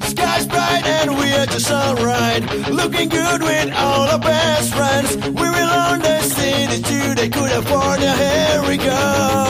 Sky's bright and we're just alright. Looking good with all our best friends. We're alone, the city too. They could afford a haircut.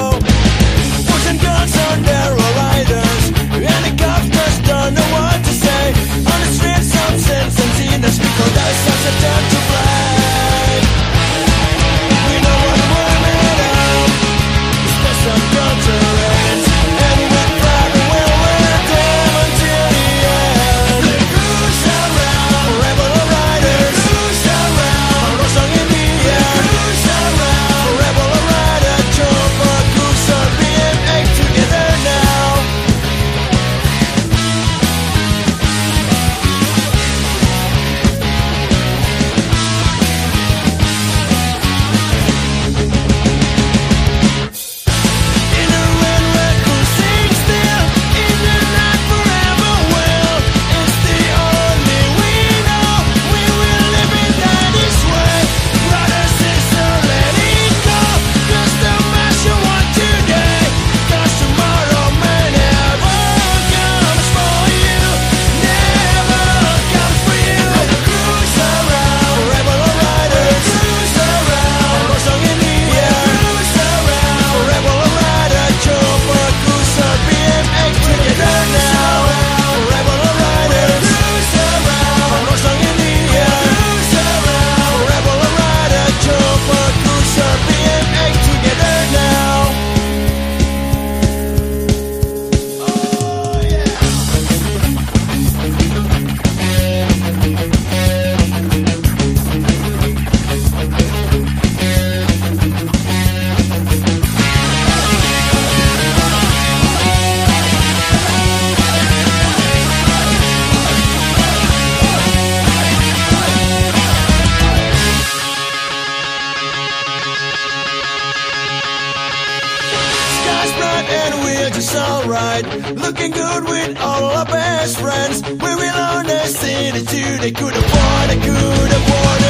right and we're just alright. Looking good with all our best friends. We will own the city too. They could afford, they could afford.